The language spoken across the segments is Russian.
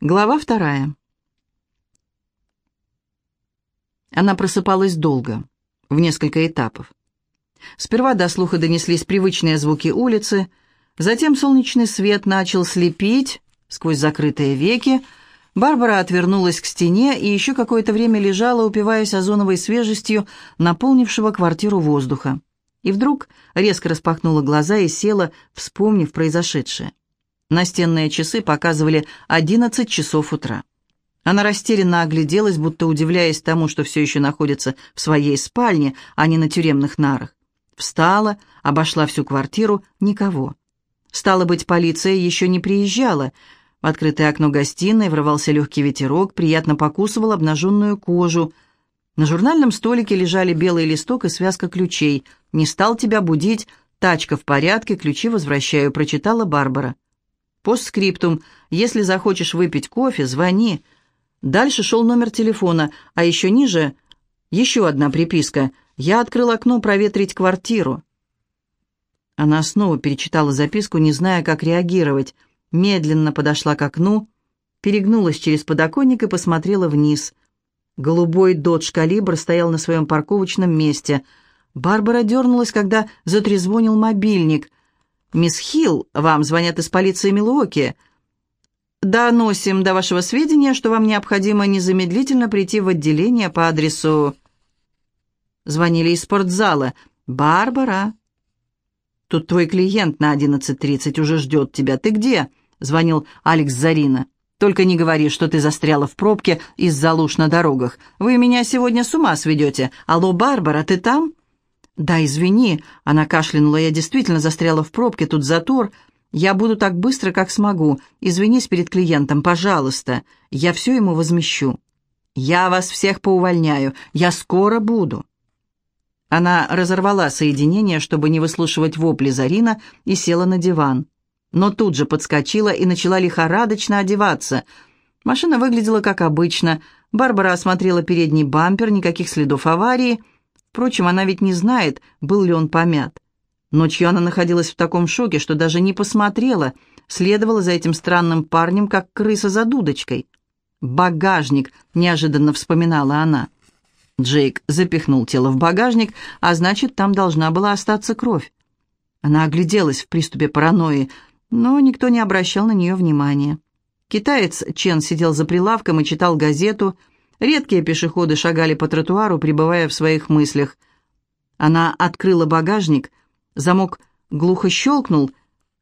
Глава вторая. Она просыпалась долго, в несколько этапов. Сперва до слуха донеслись привычные звуки улицы, затем солнечный свет начал слепить сквозь закрытые веки. Барбара отвернулась к стене и еще какое-то время лежала, упиваясь озоновой свежестью, наполнившего квартиру воздуха. И вдруг резко распахнула глаза и села, вспомнив произошедшее. Настенные часы показывали 11 часов утра. Она растерянно огляделась, будто удивляясь тому, что все еще находится в своей спальне, а не на тюремных нарах. Встала, обошла всю квартиру, никого. Стало быть, полиция еще не приезжала. В открытое окно гостиной врывался легкий ветерок, приятно покусывал обнаженную кожу. На журнальном столике лежали белый листок и связка ключей. «Не стал тебя будить, тачка в порядке, ключи возвращаю», — прочитала Барбара. Постскриптум. Если захочешь выпить кофе, звони. Дальше шел номер телефона, а еще ниже еще одна приписка. Я открыл окно проветрить квартиру. Она снова перечитала записку, не зная, как реагировать. Медленно подошла к окну, перегнулась через подоконник и посмотрела вниз. Голубой додж «Калибр» стоял на своем парковочном месте. Барбара дернулась, когда затрезвонил мобильник. «Мисс Хилл, вам звонят из полиции Милуоки. Доносим до вашего сведения, что вам необходимо незамедлительно прийти в отделение по адресу...» Звонили из спортзала. «Барбара!» «Тут твой клиент на 11.30 уже ждет тебя. Ты где?» — звонил Алекс Зарина. «Только не говори, что ты застряла в пробке из-за луж на дорогах. Вы меня сегодня с ума сведете. Алло, Барбара, ты там?» «Да, извини», — она кашлянула, — «я действительно застряла в пробке, тут затор. Я буду так быстро, как смогу. Извинись перед клиентом, пожалуйста. Я все ему возмещу». «Я вас всех поувольняю. Я скоро буду». Она разорвала соединение, чтобы не выслушивать вопли Зарина, и села на диван. Но тут же подскочила и начала лихорадочно одеваться. Машина выглядела как обычно. Барбара осмотрела передний бампер, никаких следов аварии — Впрочем, она ведь не знает, был ли он помят. Ночью она находилась в таком шоке, что даже не посмотрела, следовала за этим странным парнем, как крыса за дудочкой. «Багажник», — неожиданно вспоминала она. Джейк запихнул тело в багажник, а значит, там должна была остаться кровь. Она огляделась в приступе паранойи, но никто не обращал на нее внимания. Китаец Чен сидел за прилавком и читал газету — Редкие пешеходы шагали по тротуару, пребывая в своих мыслях. Она открыла багажник, замок глухо щелкнул.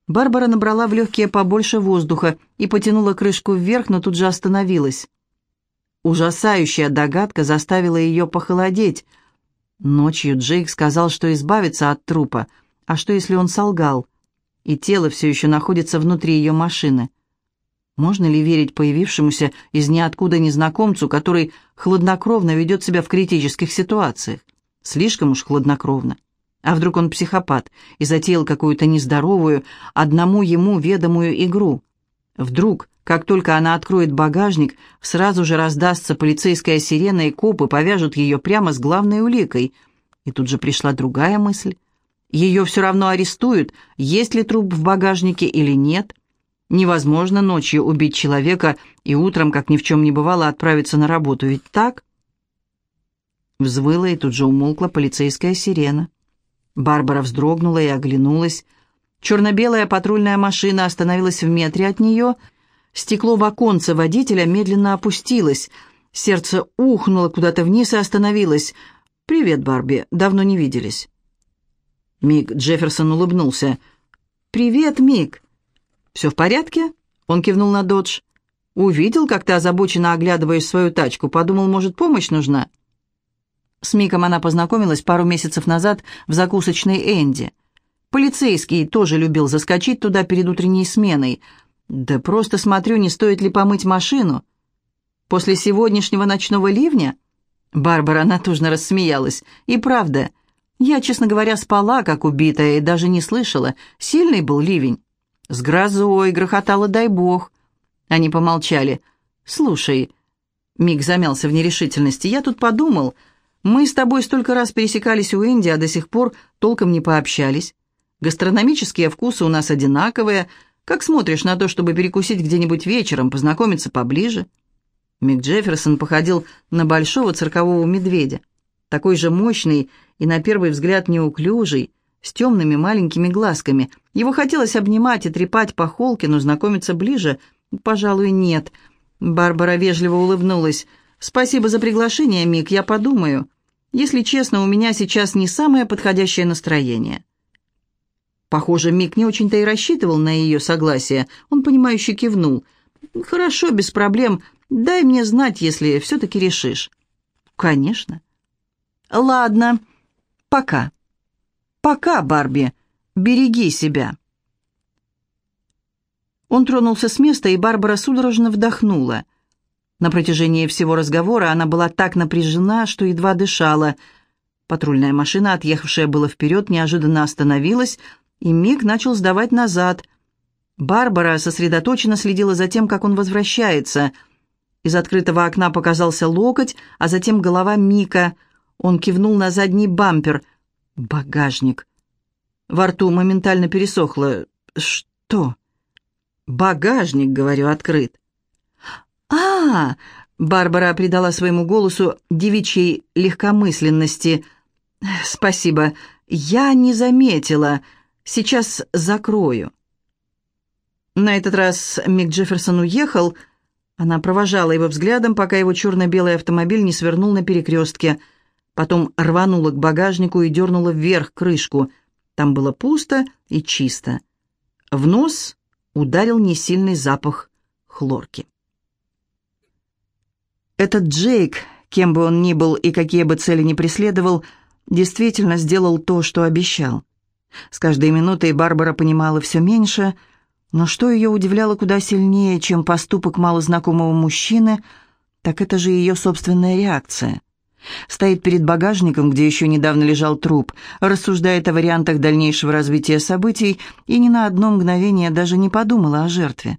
Барбара набрала в легкие побольше воздуха и потянула крышку вверх, но тут же остановилась. Ужасающая догадка заставила ее похолодеть. Ночью Джейк сказал, что избавится от трупа. А что, если он солгал? И тело все еще находится внутри ее машины. Можно ли верить появившемуся из ниоткуда незнакомцу, который хладнокровно ведет себя в критических ситуациях? Слишком уж хладнокровно. А вдруг он психопат и затеял какую-то нездоровую, одному ему ведомую игру? Вдруг, как только она откроет багажник, сразу же раздастся полицейская сирена, и копы повяжут ее прямо с главной уликой. И тут же пришла другая мысль. Ее все равно арестуют, есть ли труп в багажнике или нет – Невозможно ночью убить человека и утром, как ни в чем не бывало, отправиться на работу. Ведь так? Взвыла и тут же умолкла полицейская сирена. Барбара вздрогнула и оглянулась. Черно-белая патрульная машина остановилась в метре от нее. Стекло в оконце водителя медленно опустилось. Сердце ухнуло куда-то вниз и остановилось. «Привет, Барби. Давно не виделись». Мик Джефферсон улыбнулся. «Привет, Мик. «Все в порядке?» Он кивнул на Додж. «Увидел, как ты озабоченно оглядываешь свою тачку. Подумал, может, помощь нужна?» С Миком она познакомилась пару месяцев назад в закусочной Энди. Полицейский тоже любил заскочить туда перед утренней сменой. «Да просто смотрю, не стоит ли помыть машину». «После сегодняшнего ночного ливня?» Барбара натужно рассмеялась. «И правда, я, честно говоря, спала, как убитая, и даже не слышала. Сильный был ливень». С грозой грохотало, дай бог. Они помолчали. «Слушай...» Мик замялся в нерешительности. «Я тут подумал. Мы с тобой столько раз пересекались у Энди, а до сих пор толком не пообщались. Гастрономические вкусы у нас одинаковые. Как смотришь на то, чтобы перекусить где-нибудь вечером, познакомиться поближе?» Мик Джефферсон походил на большого циркового медведя, такой же мощный и, на первый взгляд, неуклюжий, с темными маленькими глазками. Его хотелось обнимать и трепать по холке, но знакомиться ближе, пожалуй, нет. Барбара вежливо улыбнулась. «Спасибо за приглашение, Мик, я подумаю. Если честно, у меня сейчас не самое подходящее настроение». Похоже, Мик не очень-то и рассчитывал на ее согласие. Он, понимающе кивнул. «Хорошо, без проблем. Дай мне знать, если все-таки решишь». «Конечно». «Ладно. Пока». «Пока, Барби. Береги себя». Он тронулся с места, и Барбара судорожно вдохнула. На протяжении всего разговора она была так напряжена, что едва дышала. Патрульная машина, отъехавшая было вперед, неожиданно остановилась, и Мик начал сдавать назад. Барбара сосредоточенно следила за тем, как он возвращается. Из открытого окна показался локоть, а затем голова Мика. Он кивнул на задний бампер. Багажник. Во рту моментально пересохло. Что? Багажник, говорю, открыт. А, -а, -а Барбара придала своему голосу девичьей легкомысленности. Спасибо. Я не заметила. Сейчас закрою. На этот раз Мик Джефферсон уехал. Она провожала его взглядом, пока его черно-белый автомобиль не свернул на перекрестке – Потом рванула к багажнику и дернула вверх крышку. Там было пусто и чисто. В нос ударил несильный запах хлорки. Этот Джейк, кем бы он ни был и какие бы цели ни преследовал, действительно сделал то, что обещал. С каждой минутой Барбара понимала все меньше, но что ее удивляло куда сильнее, чем поступок малознакомого мужчины, так это же ее собственная реакция – Стоит перед багажником, где еще недавно лежал труп, рассуждает о вариантах дальнейшего развития событий и ни на одно мгновение даже не подумала о жертве.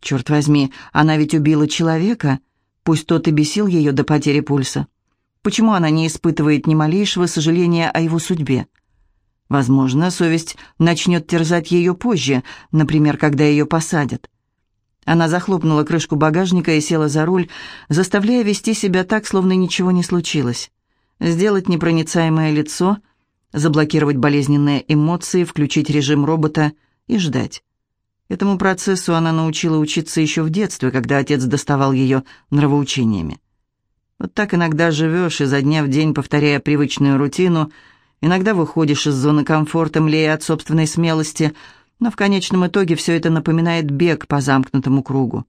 Черт возьми, она ведь убила человека, пусть тот и бесил ее до потери пульса. Почему она не испытывает ни малейшего сожаления о его судьбе? Возможно, совесть начнет терзать ее позже, например, когда ее посадят. Она захлопнула крышку багажника и села за руль, заставляя вести себя так, словно ничего не случилось. Сделать непроницаемое лицо, заблокировать болезненные эмоции, включить режим робота и ждать. Этому процессу она научила учиться еще в детстве, когда отец доставал ее нравоучениями. Вот так иногда живешь, изо дня в день повторяя привычную рутину, иногда выходишь из зоны комфорта, млея от собственной смелости – но в конечном итоге все это напоминает бег по замкнутому кругу.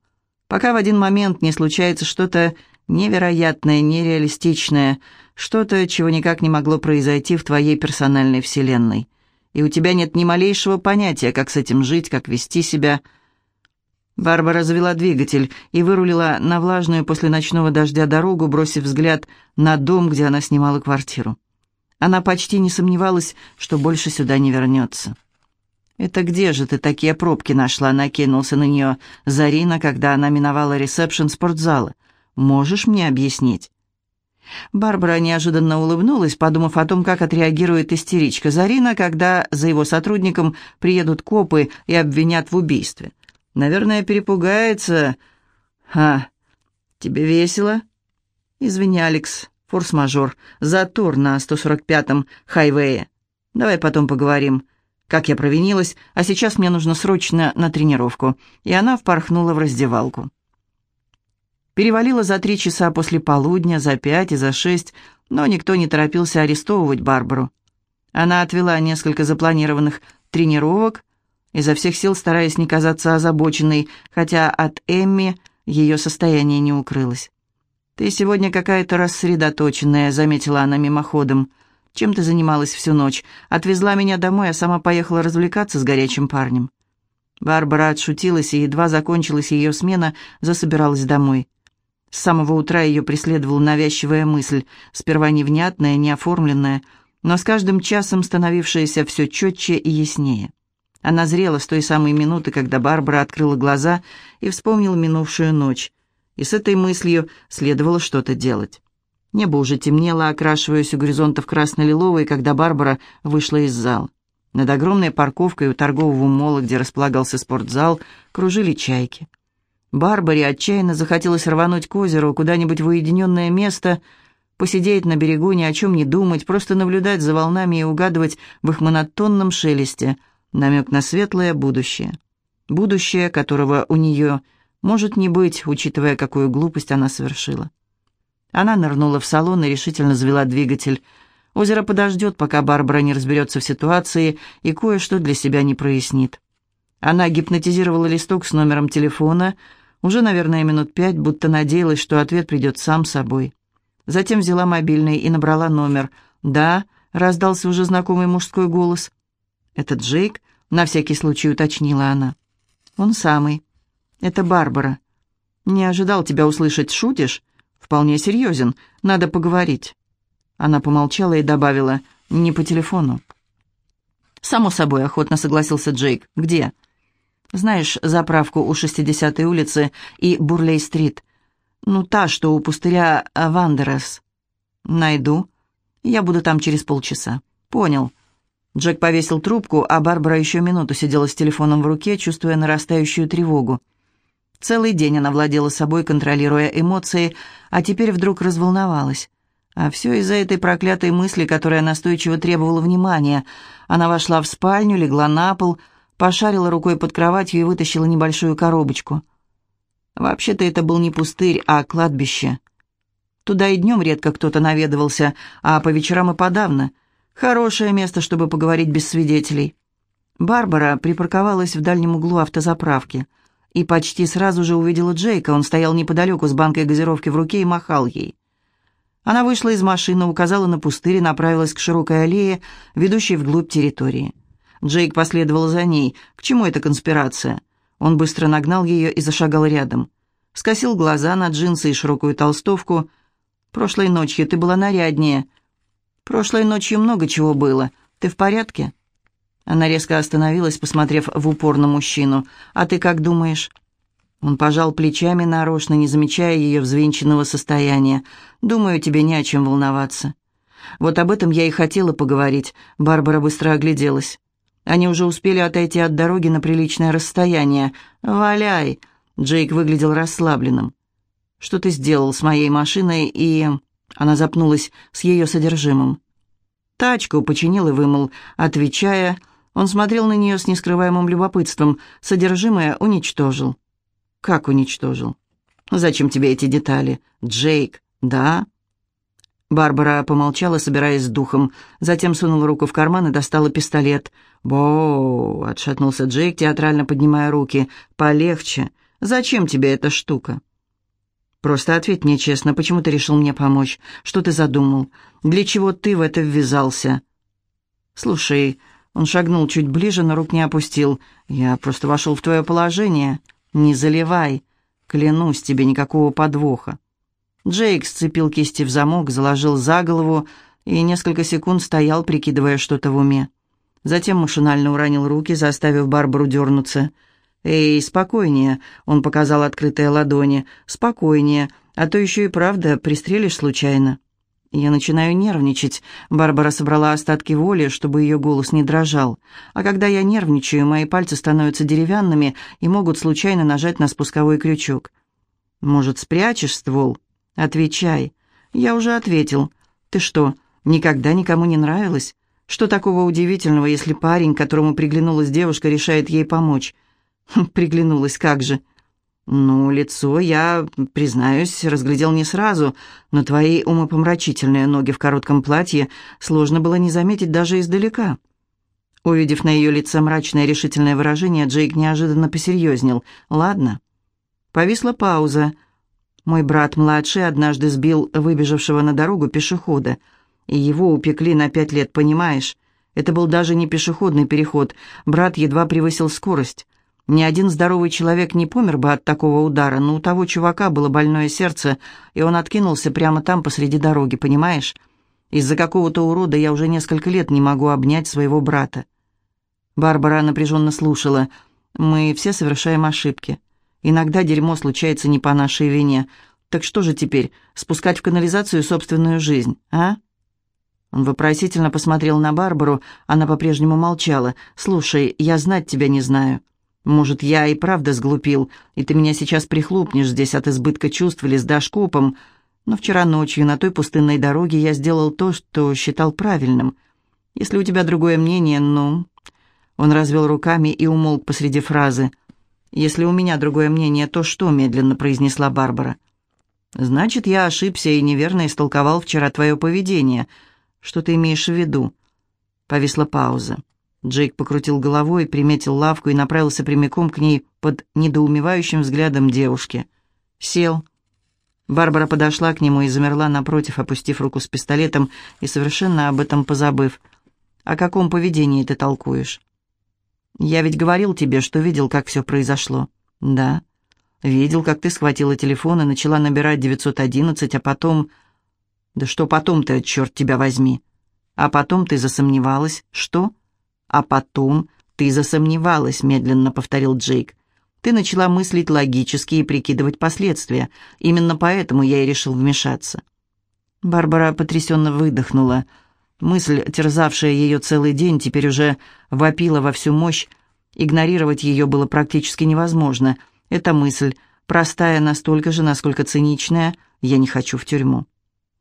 Пока в один момент не случается что-то невероятное, нереалистичное, что-то, чего никак не могло произойти в твоей персональной вселенной. И у тебя нет ни малейшего понятия, как с этим жить, как вести себя. Барбара завела двигатель и вырулила на влажную после ночного дождя дорогу, бросив взгляд на дом, где она снимала квартиру. Она почти не сомневалась, что больше сюда не вернется. «Это где же ты такие пробки нашла?» — накинулся на нее Зарина, когда она миновала ресепшн спортзала. «Можешь мне объяснить?» Барбара неожиданно улыбнулась, подумав о том, как отреагирует истеричка Зарина, когда за его сотрудником приедут копы и обвинят в убийстве. «Наверное, перепугается...» «А, тебе весело?» «Извини, Алекс, форс-мажор, затор на 145-м хайвее. Давай потом поговорим как я провинилась, а сейчас мне нужно срочно на тренировку». И она впорхнула в раздевалку. Перевалило за три часа после полудня, за пять и за шесть, но никто не торопился арестовывать Барбару. Она отвела несколько запланированных тренировок, изо всех сил стараясь не казаться озабоченной, хотя от Эмми ее состояние не укрылось. «Ты сегодня какая-то рассредоточенная», — заметила она мимоходом. Чем ты занималась всю ночь? Отвезла меня домой, а сама поехала развлекаться с горячим парнем». Барбара отшутилась, и едва закончилась ее смена, засобиралась домой. С самого утра ее преследовала навязчивая мысль, сперва невнятная, неоформленная, но с каждым часом становившаяся все четче и яснее. Она зрела с той самой минуты, когда Барбара открыла глаза и вспомнила минувшую ночь, и с этой мыслью следовало что-то делать. Небо уже темнело, окрашиваясь у горизонта в красно-лиловый, когда Барбара вышла из зала. Над огромной парковкой у торгового мола, где располагался спортзал, кружили чайки. Барбаре отчаянно захотелось рвануть к озеру, куда-нибудь в уединенное место, посидеть на берегу, ни о чем не думать, просто наблюдать за волнами и угадывать в их монотонном шелесте намек на светлое будущее. Будущее, которого у нее может не быть, учитывая, какую глупость она совершила. Она нырнула в салон и решительно завела двигатель. Озеро подождет, пока Барбара не разберется в ситуации и кое-что для себя не прояснит. Она гипнотизировала листок с номером телефона, уже, наверное, минут пять, будто надеялась, что ответ придет сам собой. Затем взяла мобильный и набрала номер. «Да», — раздался уже знакомый мужской голос. «Это Джейк?» — на всякий случай уточнила она. «Он самый. Это Барбара. Не ожидал тебя услышать. Шутишь? Вполне серьезен. Надо поговорить». Она помолчала и добавила «не по телефону». «Само собой», — охотно согласился Джейк. «Где?» Знаешь заправку у 60-й улицы и Бурлей-стрит? Ну, та, что у пустыря Вандерес. Найду. Я буду там через полчаса. Понял. Джек повесил трубку, а Барбара еще минуту сидела с телефоном в руке, чувствуя нарастающую тревогу. Целый день она владела собой, контролируя эмоции, а теперь вдруг разволновалась. А все из-за этой проклятой мысли, которая настойчиво требовала внимания. Она вошла в спальню, легла на пол, пошарила рукой под кроватью и вытащила небольшую коробочку. Вообще-то это был не пустырь, а кладбище. Туда и днем редко кто-то наведывался, а по вечерам и подавно. Хорошее место, чтобы поговорить без свидетелей. Барбара припарковалась в дальнем углу автозаправки и почти сразу же увидела Джейка. Он стоял неподалеку с банкой газировки в руке и махал ей. Она вышла из машины, указала на пустырь и направилась к широкой аллее, ведущей вглубь территории. Джейк последовал за ней. К чему эта конспирация? Он быстро нагнал ее и зашагал рядом. Скосил глаза на джинсы и широкую толстовку. «Прошлой ночью ты была наряднее». «Прошлой ночью много чего было. Ты в порядке?» Она резко остановилась, посмотрев в упор на мужчину. «А ты как думаешь?» Он пожал плечами нарочно, не замечая ее взвинченного состояния. «Думаю, тебе не о чем волноваться». «Вот об этом я и хотела поговорить», — Барбара быстро огляделась. Они уже успели отойти от дороги на приличное расстояние. «Валяй!» Джейк выглядел расслабленным. «Что ты сделал с моей машиной и...» Она запнулась с ее содержимым. Тачку починил и вымыл. Отвечая, он смотрел на нее с нескрываемым любопытством. Содержимое уничтожил. «Как уничтожил?» «Зачем тебе эти детали?» «Джейк, да?» Барбара помолчала, собираясь с духом, затем сунула руку в карман и достала пистолет. «Боу!» — отшатнулся Джейк, театрально поднимая руки. «Полегче. Зачем тебе эта штука?» «Просто ответь мне честно, почему ты решил мне помочь? Что ты задумал? Для чего ты в это ввязался?» «Слушай...» — он шагнул чуть ближе, но рук не опустил. «Я просто вошел в твое положение. Не заливай. Клянусь тебе, никакого подвоха». Джейк сцепил кисти в замок, заложил за голову и несколько секунд стоял, прикидывая что-то в уме. Затем машинально уронил руки, заставив Барбару дернуться. «Эй, спокойнее», — он показал открытые ладони. «Спокойнее, а то еще и правда пристрелишь случайно». Я начинаю нервничать. Барбара собрала остатки воли, чтобы ее голос не дрожал. А когда я нервничаю, мои пальцы становятся деревянными и могут случайно нажать на спусковой крючок. «Может, спрячешь ствол?» «Отвечай». «Я уже ответил. Ты что, никогда никому не нравилась? Что такого удивительного, если парень, которому приглянулась девушка, решает ей помочь?» хм, «Приглянулась, как же?» «Ну, лицо я, признаюсь, разглядел не сразу, но твои умопомрачительные ноги в коротком платье сложно было не заметить даже издалека». Увидев на ее лице мрачное решительное выражение, Джейк неожиданно посерьезнел. «Ладно». Повисла пауза. Мой брат младший однажды сбил выбежавшего на дорогу пешехода, и его упекли на пять лет, понимаешь? Это был даже не пешеходный переход, брат едва превысил скорость. Ни один здоровый человек не помер бы от такого удара, но у того чувака было больное сердце, и он откинулся прямо там посреди дороги, понимаешь? Из-за какого-то урода я уже несколько лет не могу обнять своего брата. Барбара напряженно слушала. «Мы все совершаем ошибки. Иногда дерьмо случается не по нашей вине. Так что же теперь, спускать в канализацию собственную жизнь, а?» Он вопросительно посмотрел на Барбару, она по-прежнему молчала. «Слушай, я знать тебя не знаю. Может, я и правда сглупил, и ты меня сейчас прихлопнешь здесь от избытка чувств или сдашь копом, но вчера ночью на той пустынной дороге я сделал то, что считал правильным. Если у тебя другое мнение, ну...» Он развел руками и умолк посреди фразы. «Если у меня другое мнение, то что?» — медленно произнесла Барбара. «Значит, я ошибся и неверно истолковал вчера твое поведение. Что ты имеешь в виду?» Повисла пауза. Джейк покрутил головой, приметил лавку и направился прямиком к ней под недоумевающим взглядом девушки. Сел. Барбара подошла к нему и замерла напротив, опустив руку с пистолетом и совершенно об этом позабыв. «О каком поведении ты толкуешь?» «Я ведь говорил тебе, что видел, как все произошло». «Да». «Видел, как ты схватила телефон и начала набирать 911, а потом...» «Да что потом-то, черт тебя возьми?» «А потом ты засомневалась. Что?» «А потом ты засомневалась», — медленно повторил Джейк. «Ты начала мыслить логически и прикидывать последствия. Именно поэтому я и решил вмешаться». Барбара потрясенно выдохнула. Мысль, терзавшая ее целый день, теперь уже вопила во всю мощь. Игнорировать ее было практически невозможно. Эта мысль, простая настолько же, насколько циничная, «я не хочу в тюрьму».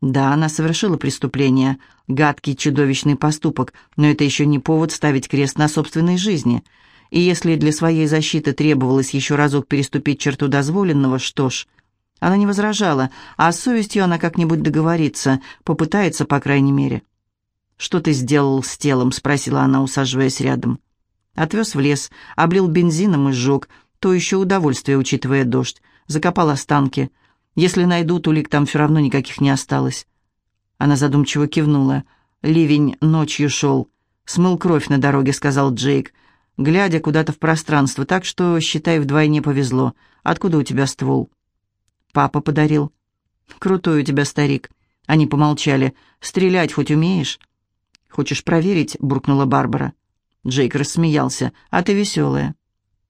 Да, она совершила преступление, гадкий чудовищный поступок, но это еще не повод ставить крест на собственной жизни. И если для своей защиты требовалось еще разок переступить черту дозволенного, что ж, она не возражала, а с совестью она как-нибудь договорится, попытается, по крайней мере. «Что ты сделал с телом?» — спросила она, усаживаясь рядом. Отвез в лес, облил бензином и сжег. То еще удовольствие, учитывая дождь. Закопал останки. Если найдут, улик там все равно никаких не осталось. Она задумчиво кивнула. Ливень ночью шел. «Смыл кровь на дороге», — сказал Джейк, глядя куда-то в пространство, так что, считай, вдвойне повезло. «Откуда у тебя ствол?» «Папа подарил». «Крутой у тебя старик». Они помолчали. «Стрелять хоть умеешь?» «Хочешь проверить?» — буркнула Барбара. Джейк рассмеялся. «А ты веселая».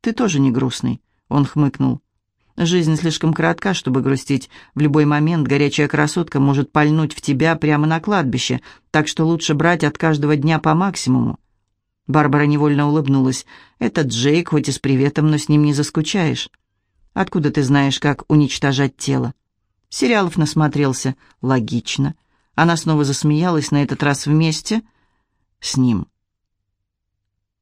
«Ты тоже не грустный», — он хмыкнул. Жизнь слишком коротка, чтобы грустить. В любой момент горячая красотка может пальнуть в тебя прямо на кладбище, так что лучше брать от каждого дня по максимуму. Барбара невольно улыбнулась. «Это Джейк, хоть и с приветом, но с ним не заскучаешь. Откуда ты знаешь, как уничтожать тело?» Сериалов насмотрелся. Логично. Она снова засмеялась, на этот раз вместе с ним.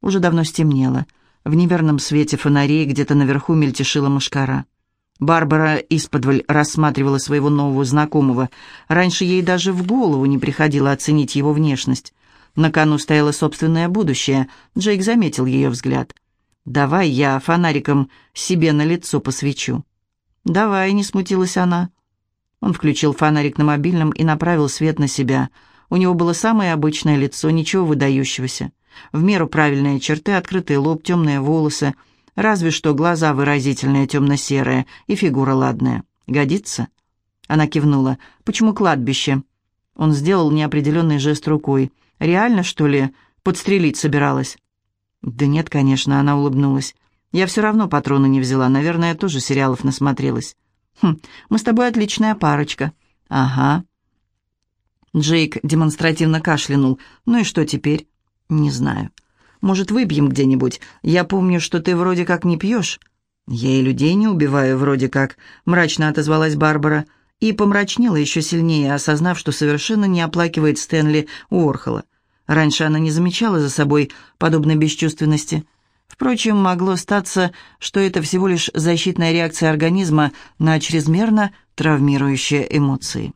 Уже давно стемнело. В неверном свете фонарей где-то наверху мельтешила мушкара. Барбара исподволь рассматривала своего нового знакомого. Раньше ей даже в голову не приходило оценить его внешность. На кону стояло собственное будущее. Джейк заметил ее взгляд. «Давай я фонариком себе на лицо посвечу». «Давай», — не смутилась она. Он включил фонарик на мобильном и направил свет на себя. У него было самое обычное лицо, ничего выдающегося. В меру правильные черты, открытый лоб, темные волосы — Разве что глаза выразительные, темно-серые, и фигура ладная. Годится?» Она кивнула. «Почему кладбище?» Он сделал неопределенный жест рукой. «Реально, что ли, подстрелить собиралась?» «Да нет, конечно», — она улыбнулась. «Я все равно патроны не взяла. Наверное, тоже сериалов насмотрелась». «Хм, мы с тобой отличная парочка». «Ага». Джейк демонстративно кашлянул. «Ну и что теперь?» «Не знаю». Может, выпьем где-нибудь? Я помню, что ты вроде как не пьешь». «Я и людей не убиваю, вроде как», — мрачно отозвалась Барбара и помрачнела еще сильнее, осознав, что совершенно не оплакивает Стэнли Уорхола. Раньше она не замечала за собой подобной бесчувственности. Впрочем, могло статься, что это всего лишь защитная реакция организма на чрезмерно травмирующие эмоции.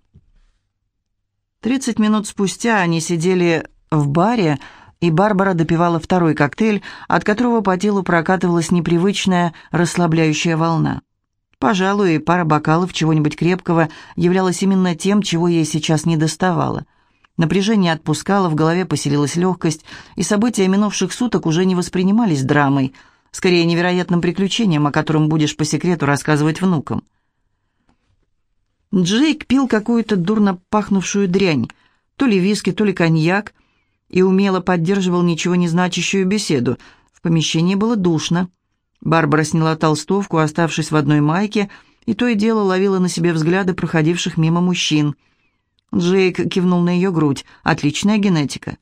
Тридцать минут спустя они сидели в баре, и Барбара допивала второй коктейль, от которого по телу прокатывалась непривычная расслабляющая волна. Пожалуй, пара бокалов чего-нибудь крепкого являлась именно тем, чего ей сейчас не доставало. Напряжение отпускало, в голове поселилась легкость, и события минувших суток уже не воспринимались драмой, скорее невероятным приключением, о котором будешь по секрету рассказывать внукам. Джейк пил какую-то дурно пахнувшую дрянь, то ли виски, то ли коньяк, и умело поддерживал ничего не значащую беседу. В помещении было душно. Барбара сняла толстовку, оставшись в одной майке, и то и дело ловила на себе взгляды проходивших мимо мужчин. Джейк кивнул на ее грудь. «Отличная генетика».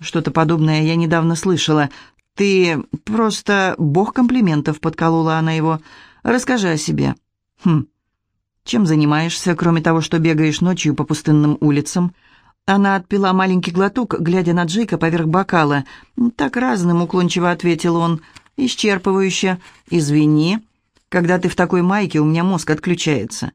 «Что-то подобное я недавно слышала. Ты просто бог комплиментов», — подколола она его. «Расскажи о себе». «Хм. Чем занимаешься, кроме того, что бегаешь ночью по пустынным улицам?» Она отпила маленький глоток, глядя на Джейка поверх бокала. «Так разным», — уклончиво ответил он. «Исчерпывающе. Извини. Когда ты в такой майке, у меня мозг отключается».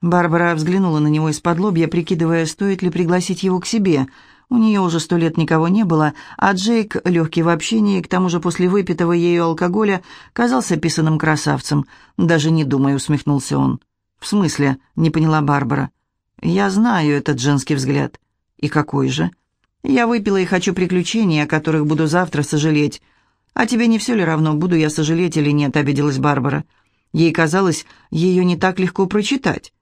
Барбара взглянула на него из-под лобья, прикидывая, стоит ли пригласить его к себе. У нее уже сто лет никого не было, а Джейк, легкий в общении, к тому же после выпитого ею алкоголя, казался писаным красавцем. «Даже не думай», — усмехнулся он. «В смысле?» — не поняла Барбара. «Я знаю этот женский взгляд». «И какой же?» «Я выпила и хочу приключений, о которых буду завтра сожалеть». «А тебе не все ли равно, буду я сожалеть или нет?» — обиделась Барбара. Ей казалось, ее не так легко прочитать.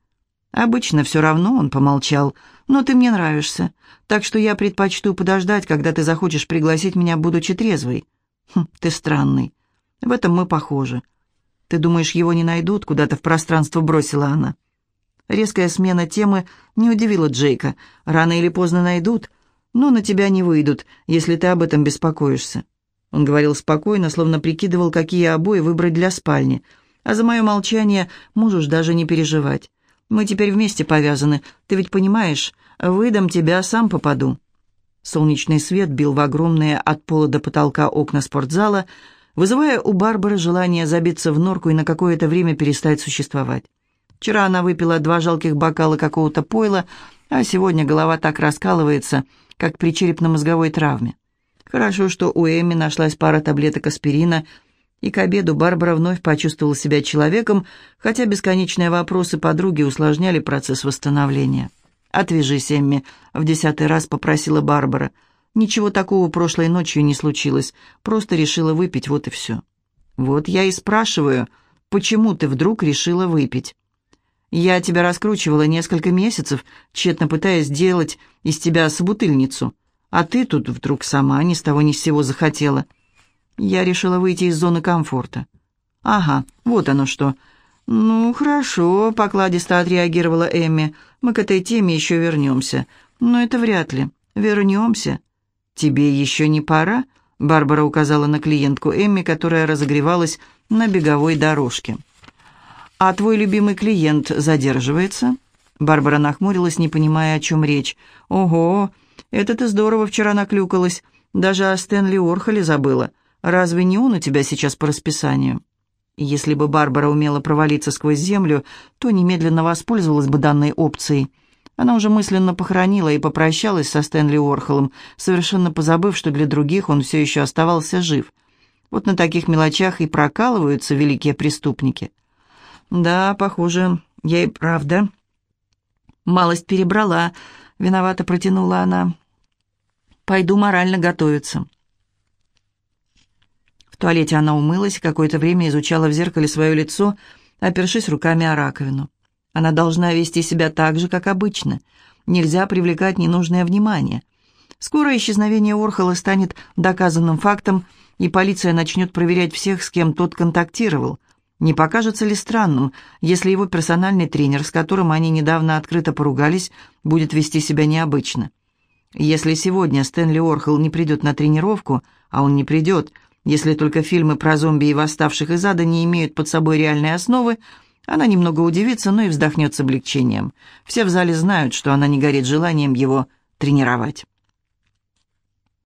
«Обычно все равно», — он помолчал, — «но ты мне нравишься, так что я предпочту подождать, когда ты захочешь пригласить меня, будучи трезвой». «Хм, ты странный. В этом мы похожи». «Ты думаешь, его не найдут?» — куда-то в пространство бросила она. Резкая смена темы не удивила Джейка. Рано или поздно найдут, но на тебя не выйдут, если ты об этом беспокоишься. Он говорил спокойно, словно прикидывал, какие обои выбрать для спальни. А за мое молчание можешь даже не переживать. Мы теперь вместе повязаны. Ты ведь понимаешь, выдам тебя, сам попаду». Солнечный свет бил в огромные от пола до потолка окна спортзала, вызывая у Барбары желание забиться в норку и на какое-то время перестать существовать. Вчера она выпила два жалких бокала какого-то пойла, а сегодня голова так раскалывается, как при черепно-мозговой травме. Хорошо, что у Эми нашлась пара таблеток аспирина, и к обеду Барбара вновь почувствовала себя человеком, хотя бесконечные вопросы подруги усложняли процесс восстановления. «Отвяжись, Эмми», — в десятый раз попросила Барбара. «Ничего такого прошлой ночью не случилось, просто решила выпить, вот и все». «Вот я и спрашиваю, почему ты вдруг решила выпить?» Я тебя раскручивала несколько месяцев, тщетно пытаясь сделать из тебя собутыльницу. А ты тут вдруг сама ни с того ни с сего захотела. Я решила выйти из зоны комфорта. Ага, вот оно что. Ну, хорошо, покладисто отреагировала Эмми. Мы к этой теме еще вернемся. Но это вряд ли. Вернемся. Тебе еще не пора? Барбара указала на клиентку Эмми, которая разогревалась на беговой дорожке. «А твой любимый клиент задерживается?» Барбара нахмурилась, не понимая, о чем речь. «Ого, это ты здорово вчера наклюкалась. Даже о Стэнли Орхоле забыла. Разве не он у тебя сейчас по расписанию?» Если бы Барбара умела провалиться сквозь землю, то немедленно воспользовалась бы данной опцией. Она уже мысленно похоронила и попрощалась со Стэнли Орхолом, совершенно позабыв, что для других он все еще оставался жив. Вот на таких мелочах и прокалываются великие преступники. «Да, похоже, я и правда». «Малость перебрала», — виновато протянула она. «Пойду морально готовиться». В туалете она умылась, какое-то время изучала в зеркале свое лицо, опершись руками о раковину. Она должна вести себя так же, как обычно. Нельзя привлекать ненужное внимание. Скоро исчезновение Орхола станет доказанным фактом, и полиция начнет проверять всех, с кем тот контактировал. Не покажется ли странным, если его персональный тренер, с которым они недавно открыто поругались, будет вести себя необычно? Если сегодня Стэнли Орхол не придет на тренировку, а он не придет, если только фильмы про зомби и восставших из ада не имеют под собой реальной основы, она немного удивится, но и вздохнет с облегчением. Все в зале знают, что она не горит желанием его тренировать.